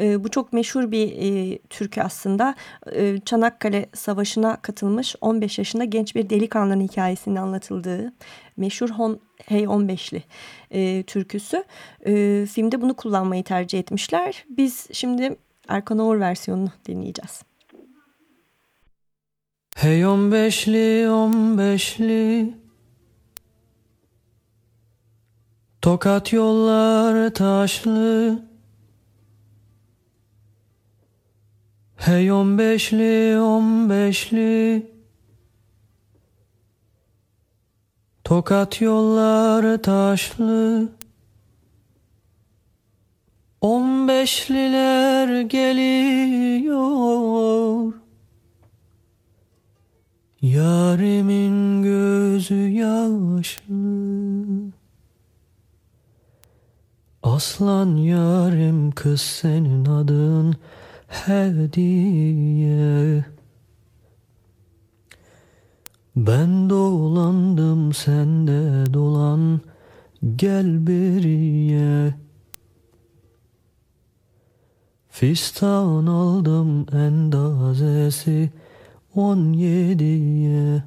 Speaker 1: E, bu çok meşhur bir e, türkü aslında. E, Çanakkale Savaşı'na katılmış 15 yaşında genç bir delikanlının hikayesinin anlatıldığı meşhur Hon, Hey 15'li e, türküsü. E, filmde bunu kullanmayı tercih etmişler. Biz şimdi Erkan Oğur versiyonunu dinleyeceğiz.
Speaker 4: Hey 15'li 15'li Tokat yollar taşlı Hey on beşli on beşli. Tokat yollar taşlı. On beşliler geliyor. Yarimin gözü yaşlı. Aslan yarim kız senin adın hediye. Ben dolandım sen de dolan gel beriye. Fistan aldım endazesi on yediye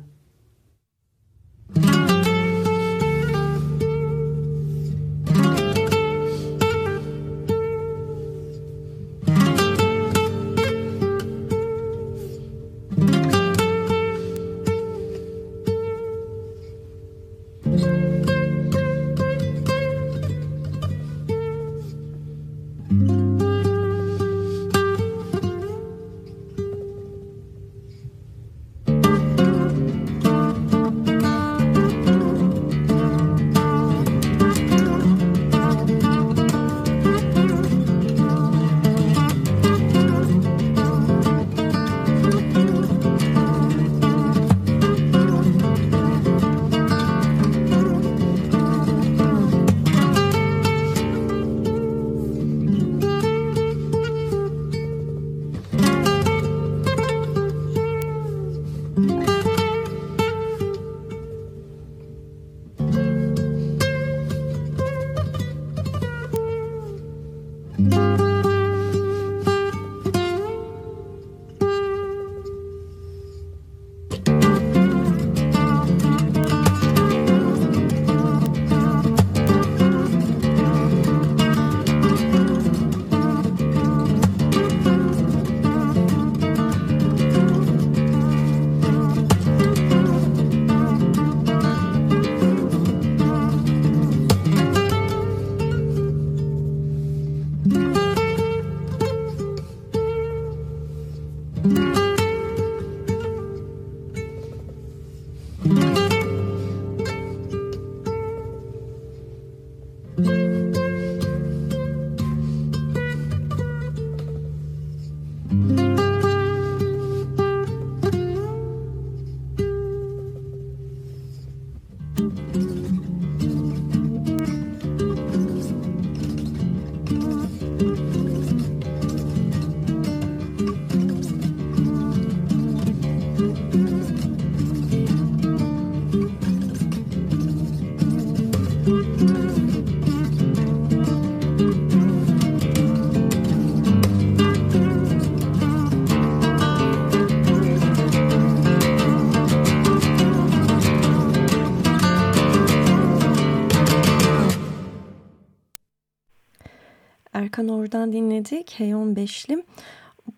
Speaker 1: Or'dan dinledik. Heyon Beşlim.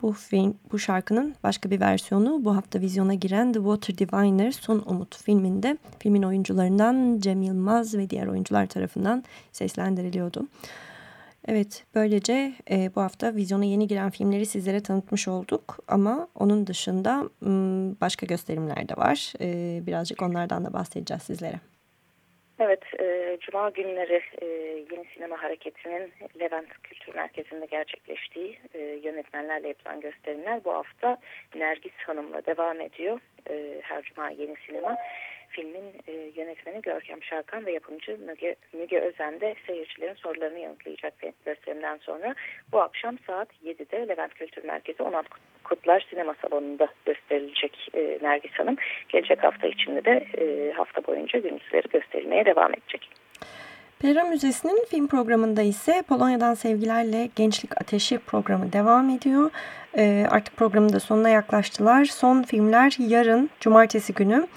Speaker 1: Bu film, bu şarkının başka bir versiyonu bu hafta vizyona giren The Water Diviner Son Umut filminde filmin oyuncularından Cem Yılmaz ve diğer oyuncular tarafından seslendiriliyordu. Evet böylece e, bu hafta vizyona yeni giren filmleri sizlere tanıtmış olduk ama onun dışında başka gösterimler de var. E, birazcık onlardan da bahsedeceğiz sizlere.
Speaker 2: Evet, e, Cuma günleri e, Yeni Sinema Hareketi'nin Levent Kültür Merkezi'nde gerçekleştiği e, yönetmenlerle yapılan gösterimler bu hafta Nergis Hanım'la devam ediyor. E, her Cuma Yeni Sinema. Filmin e, yönetmeni Görkem Şarkan ve yapımcı Müge, Müge Özen de seyircilerin sorularını yanıtlayacak gösterimden sonra bu akşam saat 7'de Levent Kültür Merkezi 16 Kutlar Sinema Salonu'nda gösterilecek e, Nergis Hanım. Gelecek hafta içinde de e, hafta boyunca gündüzleri gösterilmeye devam edecek.
Speaker 1: Pera Müzesi'nin film programında ise Polonya'dan Sevgilerle Gençlik Ateşi programı devam ediyor. E, artık programın da sonuna yaklaştılar. Son filmler yarın Cumartesi günü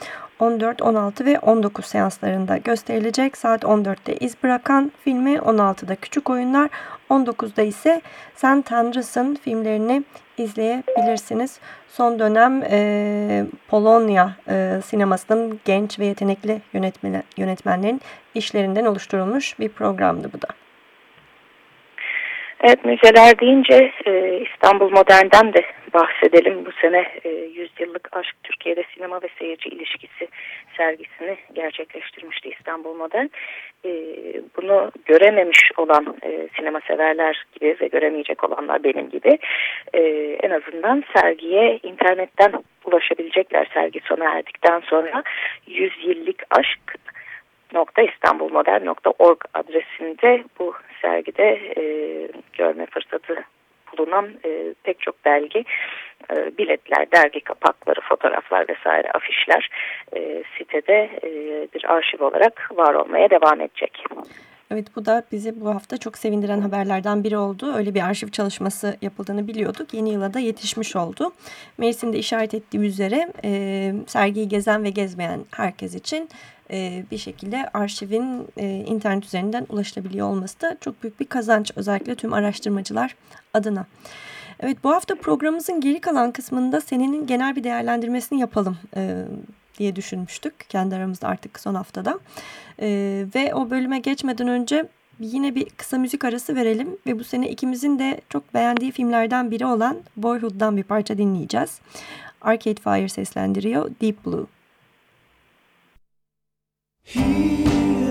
Speaker 1: 14, 16 ve 19 seanslarında gösterilecek. Saat 14'te İz Bırakan filmi, 16'da Küçük Oyunlar, 19'da ise Sen Tanrısın filmlerini izleyebilirsiniz. Son dönem e, Polonya e, sinemasının genç ve yetenekli yönetmen, yönetmenlerin işlerinden oluşturulmuş bir programdı bu da.
Speaker 2: Evet müzeler deyince e, İstanbul Modern'den de bahsedelim. Bu sene e, 100 yıllık aşk Türkiye'de sinema ve seyirci ilişkisi sergisini gerçekleştirmişti İstanbul Modern. E, bunu görememiş olan e, sinema severler gibi ve göremeyecek olanlar benim gibi e, en azından sergiye internetten ulaşabilecekler sergi sona erdikten sonra 100 yıllık aşk istanbulmodern.org adresinde bu sergide e, görme fırsatı bulunan e, pek çok belge, e, biletler, dergi kapakları, fotoğraflar vesaire afişler e, sitede e, bir arşiv olarak var olmaya devam edecek.
Speaker 1: Evet bu da bizi bu hafta çok sevindiren haberlerden biri oldu. Öyle bir arşiv çalışması yapıldığını biliyorduk. Yeni yıla da yetişmiş oldu. Meris'in de işaret ettiği üzere e, sergiyi gezen ve gezmeyen herkes için e, bir şekilde arşivin e, internet üzerinden ulaşılabiliyor olması da çok büyük bir kazanç özellikle tüm araştırmacılar adına. Evet bu hafta programımızın geri kalan kısmında senenin genel bir değerlendirmesini yapalım e, diye düşünmüştük kendi aramızda artık son haftada. E, ve o bölüme geçmeden önce yine bir kısa müzik arası verelim ve bu sene ikimizin de çok beğendiği filmlerden biri olan Boyhood'dan bir parça dinleyeceğiz. Arcade Fire seslendiriyor Deep Blue. He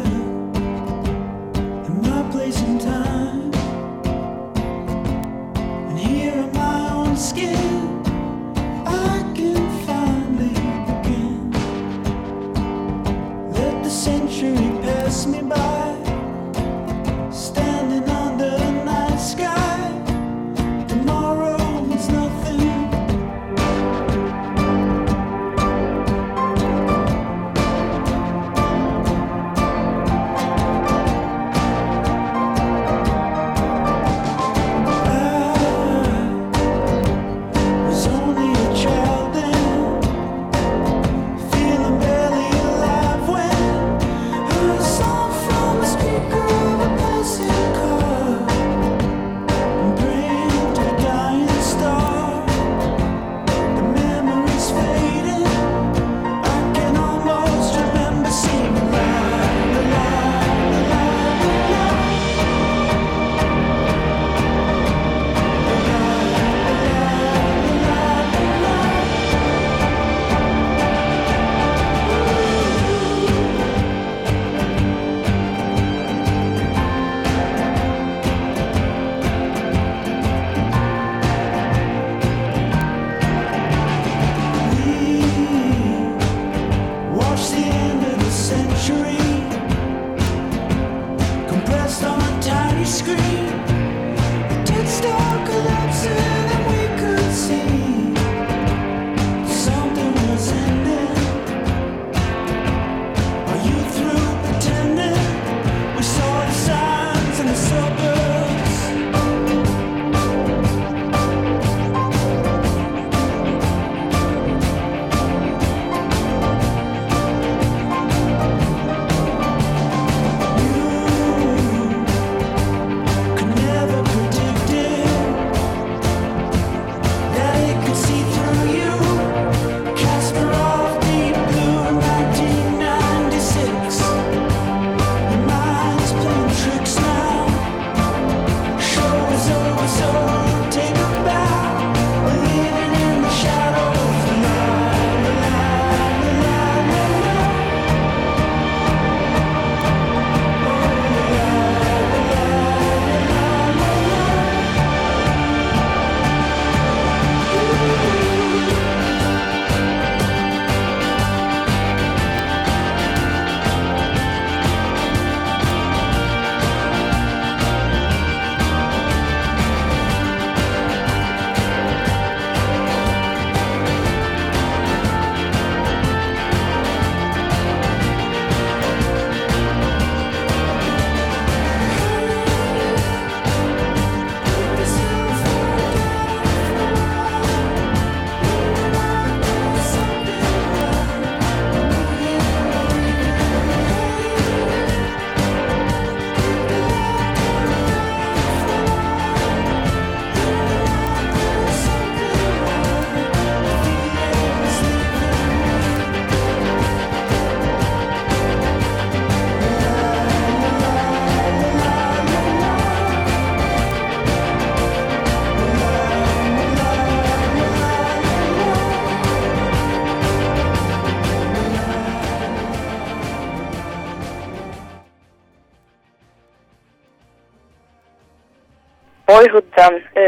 Speaker 2: Boyhood'dan e,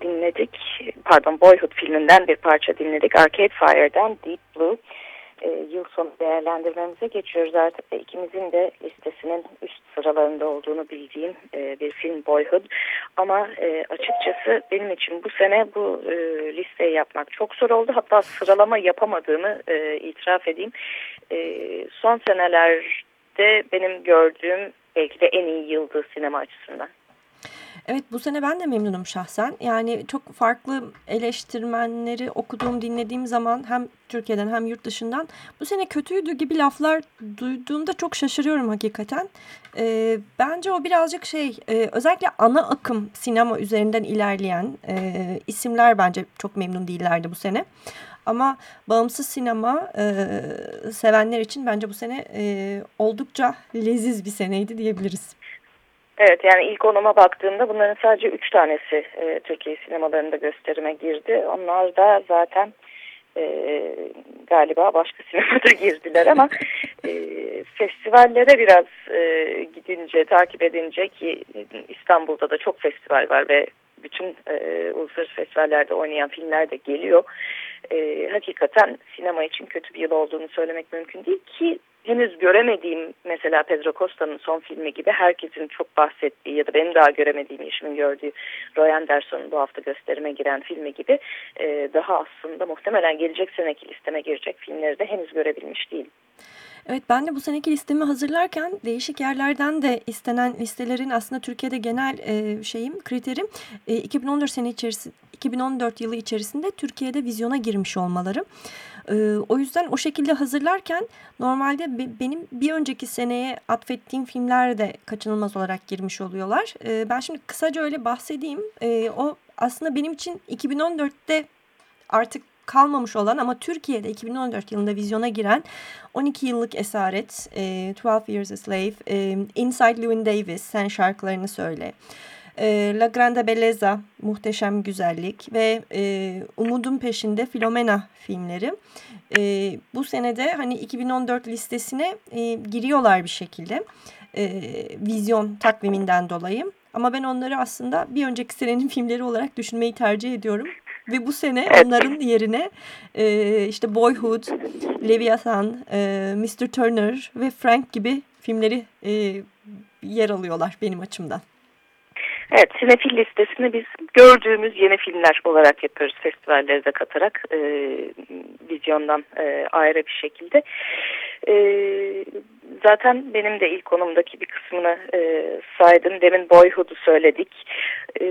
Speaker 2: dinledik. Pardon Boyhood filminden bir parça dinledik. Arcade Fire'dan Deep Blue. E, yıl sonu değerlendirmemize geçiyoruz artık ve ikimizin de listesinin üst sıralarında olduğunu bildiğim e, bir film Boyhood. Ama e, açıkçası benim için bu sene bu e, listeyi yapmak çok zor oldu. Hatta sıralama yapamadığımı e, itiraf edeyim. E, son senelerde benim gördüğüm belki de en iyi yıldı sinema açısından.
Speaker 1: Evet bu sene ben de memnunum şahsen. Yani çok farklı eleştirmenleri okuduğum, dinlediğim zaman hem Türkiye'den hem yurt dışından bu sene kötüydü gibi laflar duyduğumda çok şaşırıyorum hakikaten. E, bence o birazcık şey e, özellikle ana akım sinema üzerinden ilerleyen e, isimler bence çok memnun değillerdi bu sene. Ama bağımsız sinema e, sevenler için bence bu sene e, oldukça leziz bir seneydi diyebiliriz.
Speaker 2: Evet yani ilk onuma baktığımda bunların sadece üç tanesi e, Türkiye sinemalarında gösterime girdi. Onlar da zaten e, galiba başka (laughs) sinemada girdiler ama e, festivallere biraz e, gidince, takip edince ki İstanbul'da da çok festival var ve bütün e, uluslararası festivallerde oynayan filmler de geliyor. E, hakikaten sinema için kötü bir yıl olduğunu söylemek mümkün değil ki henüz göremediğim mesela Pedro Costa'nın son filmi gibi herkesin çok bahsettiği ya da benim daha göremediğim işimin gördüğü Roy Anderson'un bu hafta gösterime giren filmi gibi e, daha aslında muhtemelen gelecek seneki listeme girecek filmleri de henüz görebilmiş değilim.
Speaker 1: Evet ben de bu seneki listemi hazırlarken değişik yerlerden de istenen listelerin aslında Türkiye'de genel e, şeyim kriterim e, 2014 sene içerisinde 2014 yılı içerisinde Türkiye'de vizyona girmiş olmaları. E, o yüzden o şekilde hazırlarken normalde be, benim bir önceki seneye atfettiğim filmler de kaçınılmaz olarak girmiş oluyorlar. E, ben şimdi kısaca öyle bahsedeyim. E, o aslında benim için 2014'te artık kalmamış olan ama Türkiye'de 2014 yılında vizyona giren 12 yıllık esaret, e, 12 Years a Slave, e, Inside Llewyn Davis, Sen şarkılarını söyle. La Grande Bellezza, Muhteşem Güzellik ve e, Umudun Peşinde Filomena filmleri. E, bu senede hani 2014 listesine e, giriyorlar bir şekilde. E, vizyon takviminden dolayı. Ama ben onları aslında bir önceki senenin (laughs) filmleri olarak düşünmeyi tercih ediyorum. Ve bu sene onların yerine e, işte Boyhood, Leviathan, e, Mr. Turner ve Frank gibi filmleri e, yer alıyorlar benim açımdan.
Speaker 2: Evet, sinefil listesini biz gördüğümüz yeni filmler olarak yapıyoruz festivalleri de katarak e, vizyondan e, ayrı bir şekilde. E, zaten benim de ilk konumdaki bir kısmını e, saydım. Demin Boyhood'u söyledik. E,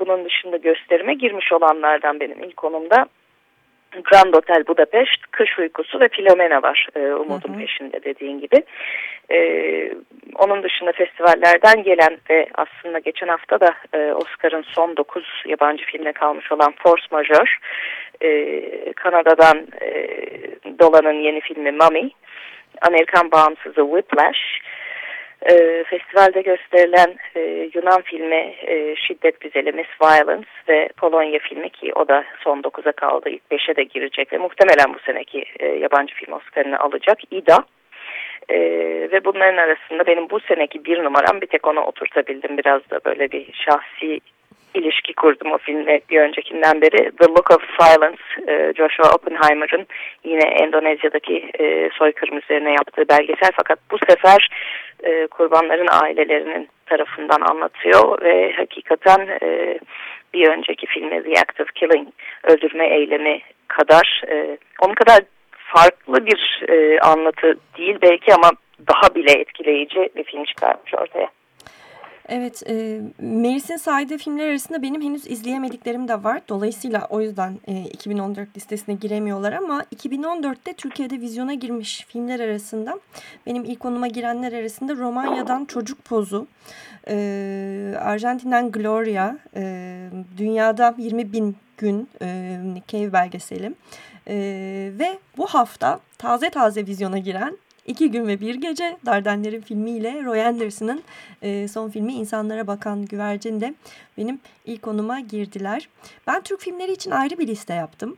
Speaker 2: bunun dışında gösterime girmiş olanlardan benim ilk konumda Grand Hotel Budapest, Kış Uykusu ve Filomena var e, Umut'un peşinde dediğin gibi. E, onun dışında festivallerden gelen ve aslında geçen hafta da e, Oscar'ın son 9 yabancı filmine kalmış olan Force Majeure, e, Kanada'dan e, Dolan'ın yeni filmi Mummy, Amerikan bağımsızı Whiplash, e, festivalde gösterilen e, Yunan filmi e, Şiddet Güzeli Miss Violence ve Polonya filmi ki o da son 9'a kaldı ilk 5'e de girecek ve muhtemelen bu seneki e, yabancı film Oscar'ını alacak İda. E, ve bunların arasında benim bu seneki bir numaram bir tek ona oturtabildim. Biraz da böyle bir şahsi ilişki kurdum o filmle bir öncekinden beri. The Look of Silence, e, Joshua Oppenheimer'ın yine Endonezya'daki e, soykırım üzerine yaptığı belgesel. Fakat bu sefer e, kurbanların ailelerinin tarafından anlatıyor ve hakikaten bir önceki filmi of Killing, öldürme eylemi kadar, e, onun kadar farklı bir anlatı değil belki ama daha bile etkileyici bir film çıkarmış ortaya.
Speaker 1: Evet, e, Melis'in saydığı filmler arasında benim henüz izleyemediklerim de var. Dolayısıyla o yüzden e, 2014 listesine giremiyorlar ama 2014'te Türkiye'de vizyona girmiş filmler arasında benim ilk konuma girenler arasında Romanya'dan Çocuk Pozu, e, Arjantin'den Gloria, e, Dünyada 20 bin gün e, Cave belgeseli e, ve bu hafta taze taze vizyona giren İki Gün ve Bir Gece Dardanler'in filmiyle Roy Anderson'ın e, son filmi İnsanlara Bakan Güvercin de benim ilk konuma girdiler. Ben Türk filmleri için ayrı bir liste yaptım.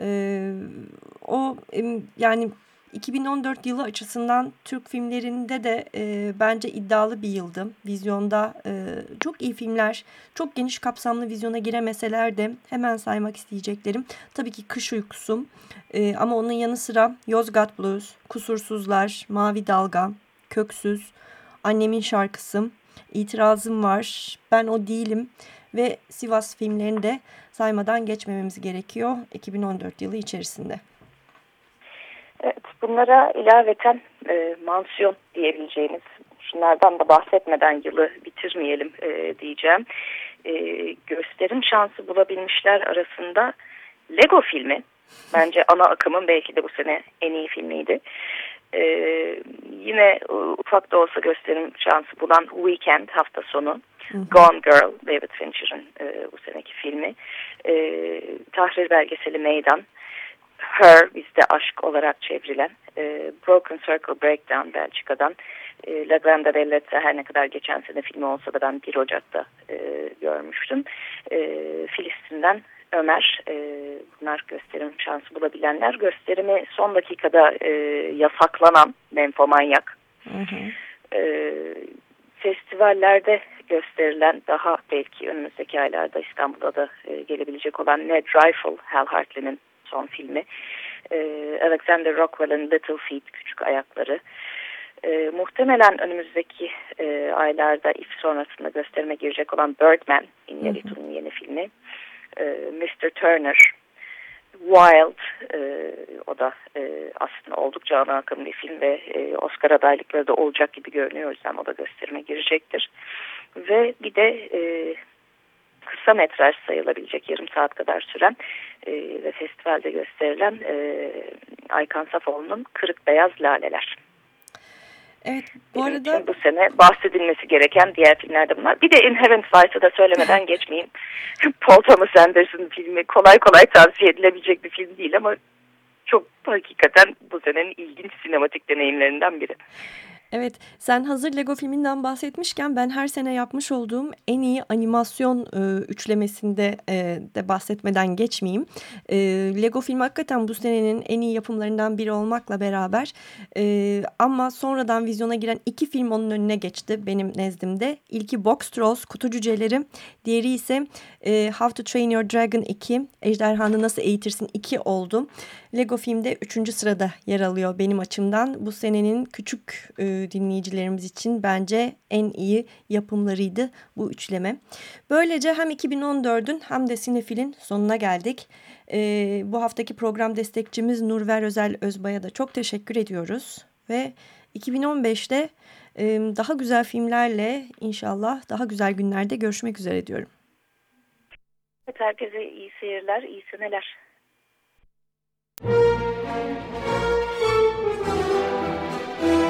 Speaker 1: E, o yani 2014 yılı açısından Türk filmlerinde de e, bence iddialı bir yıldı. Vizyonda e, çok iyi filmler, çok geniş kapsamlı vizyona giremeseler de hemen saymak isteyeceklerim. Tabii ki Kış Uykusu e, ama onun yanı sıra Yozgat Blues, Kusursuzlar, Mavi Dalga, Köksüz, Annemin Şarkısı, İtirazım Var, Ben O Değilim ve Sivas filmlerini de saymadan geçmememiz gerekiyor 2014 yılı içerisinde.
Speaker 2: Bunlara ilaveten e, mansiyon diyebileceğimiz, şunlardan da bahsetmeden yılı bitirmeyelim e, diyeceğim. E, gösterim şansı bulabilmişler arasında Lego filmi, bence ana akımın belki de bu sene en iyi filmiydi. E, yine ufak da olsa gösterim şansı bulan Weekend hafta sonu. Gone Girl, David Fincher'ın e, bu seneki filmi. E, tahrir belgeseli Meydan. Her bizde aşk olarak çevrilen e, Broken Circle Breakdown Belçika'dan e, La Grande Bellezza her ne kadar geçen sene filmi olsa da ben 1 Ocak'ta e, görmüştüm. E, Filistin'den Ömer e, bunlar gösterim şansı bulabilenler gösterimi son dakikada e, yasaklanan menfomanyak hı hı. E, festivallerde gösterilen daha belki önümüzdeki aylarda İstanbul'da da e, gelebilecek olan Ned Rifle, Hal Hartley'nin son filmi. E, Alexander Rockwell'ın Little Feet, Küçük Ayakları. E, muhtemelen önümüzdeki e, aylarda if sonrasında gösterime girecek olan Birdman, Iñárritu'nun yeni filmi. E, Mr. Turner, Wild, e, o da e, aslında oldukça ana akım bir film ve e, Oscar adaylıkları da olacak gibi görünüyor. O yüzden o da gösterime girecektir. Ve bir de e, kısa metraj sayılabilecek yarım saat kadar süren e, ve festivalde gösterilen e, Aykan Safoğlu'nun Kırık Beyaz Laleler.
Speaker 1: Evet bu arada...
Speaker 2: Bu sene bahsedilmesi gereken diğer filmlerde bunlar. Bir de Inherent Vice'ı da söylemeden (laughs) geçmeyeyim. (laughs) Paul Thomas Anderson filmi kolay kolay tavsiye edilebilecek bir film değil ama çok hakikaten bu senenin ilginç sinematik deneyimlerinden biri.
Speaker 1: Evet sen hazır Lego filminden bahsetmişken ben her sene yapmış olduğum en iyi animasyon e, üçlemesinde e, de bahsetmeden geçmeyeyim. E, Lego film hakikaten bu senenin en iyi yapımlarından biri olmakla beraber e, ama sonradan vizyona giren iki film onun önüne geçti benim nezdimde. İlki Box Trolls Kutu Cüceleri diğeri ise e, How to Train Your Dragon 2 Ejderhanı Nasıl Eğitirsin 2 oldu. Lego filmde üçüncü sırada yer alıyor benim açımdan. Bu senenin küçük e, dinleyicilerimiz için bence en iyi yapımlarıydı bu üçleme. Böylece hem 2014'ün hem de Sinefil'in sonuna geldik. E, bu haftaki program destekçimiz Nurver Özel Özbay'a da çok teşekkür ediyoruz. Ve 2015'te e, daha güzel filmlerle inşallah daha güzel günlerde görüşmek üzere diyorum.
Speaker 2: Evet, herkese iyi seyirler, iyi seneler. (laughs)